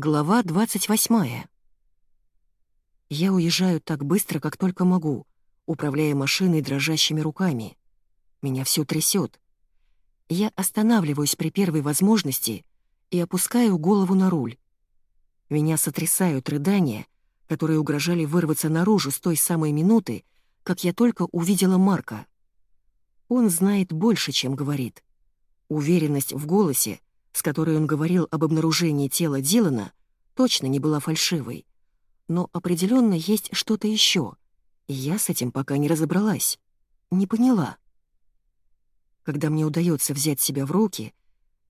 Глава 28. Я уезжаю так быстро, как только могу, управляя машиной дрожащими руками. Меня все трясет. Я останавливаюсь при первой возможности и опускаю голову на руль. Меня сотрясают рыдания, которые угрожали вырваться наружу с той самой минуты, как я только увидела Марка. Он знает больше, чем говорит. Уверенность в голосе — с которой он говорил об обнаружении тела Дилана, точно не была фальшивой. Но определенно есть что-то еще, и я с этим пока не разобралась, не поняла. Когда мне удается взять себя в руки,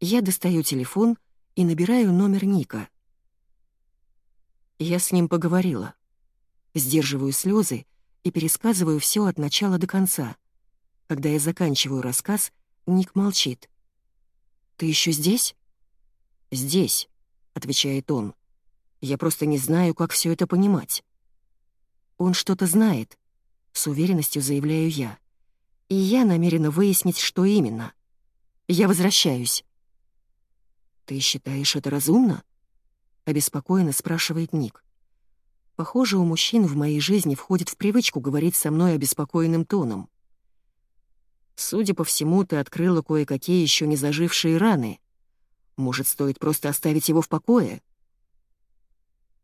я достаю телефон и набираю номер Ника. Я с ним поговорила. Сдерживаю слезы и пересказываю все от начала до конца. Когда я заканчиваю рассказ, Ник молчит. «Ты еще здесь?» «Здесь», — отвечает он. «Я просто не знаю, как все это понимать». «Он что-то знает», — с уверенностью заявляю я. «И я намерена выяснить, что именно. Я возвращаюсь». «Ты считаешь это разумно?» — обеспокоенно спрашивает Ник. Похоже, у мужчин в моей жизни входит в привычку говорить со мной обеспокоенным тоном. Судя по всему, ты открыла кое-какие еще не зажившие раны. Может, стоит просто оставить его в покое?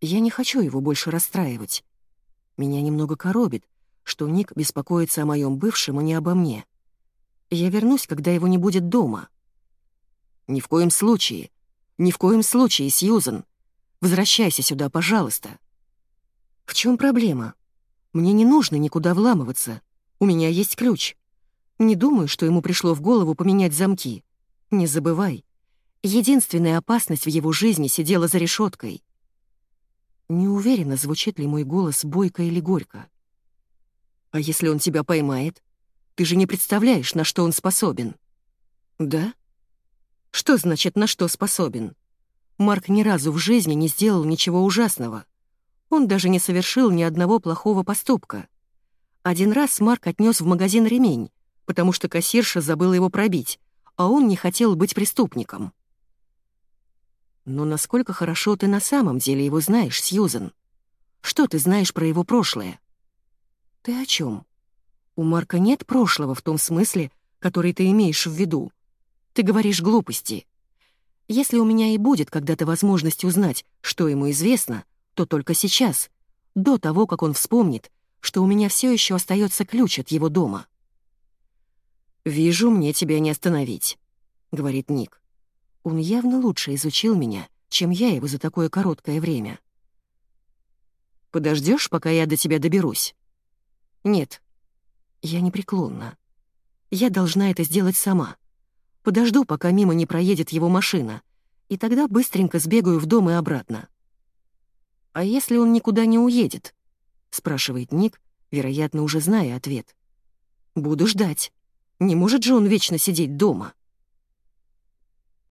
Я не хочу его больше расстраивать. Меня немного коробит, что Ник беспокоится о моем бывшем, а не обо мне. Я вернусь, когда его не будет дома. Ни в коем случае. Ни в коем случае, Сьюзен. Возвращайся сюда, пожалуйста. В чем проблема? Мне не нужно никуда вламываться. У меня есть ключ. Не думаю, что ему пришло в голову поменять замки. Не забывай, Единственная опасность в его жизни сидела за решеткой. Не уверена, звучит ли мой голос бойко или горько. «А если он тебя поймает? Ты же не представляешь, на что он способен». «Да? Что значит «на что способен»?» Марк ни разу в жизни не сделал ничего ужасного. Он даже не совершил ни одного плохого поступка. Один раз Марк отнес в магазин ремень, потому что кассирша забыла его пробить, а он не хотел быть преступником. Но насколько хорошо ты на самом деле его знаешь, Сьюзен? Что ты знаешь про его прошлое? Ты о чем? У Марка нет прошлого в том смысле, который ты имеешь в виду. Ты говоришь глупости. Если у меня и будет когда-то возможность узнать, что ему известно, то только сейчас, до того, как он вспомнит, что у меня все еще остается ключ от его дома. «Вижу, мне тебя не остановить», — говорит Ник. Он явно лучше изучил меня, чем я его за такое короткое время. Подождешь, пока я до тебя доберусь? Нет. Я непреклонна. Я должна это сделать сама. Подожду, пока мимо не проедет его машина, и тогда быстренько сбегаю в дом и обратно. «А если он никуда не уедет?» — спрашивает Ник, вероятно, уже зная ответ. «Буду ждать. Не может же он вечно сидеть дома?»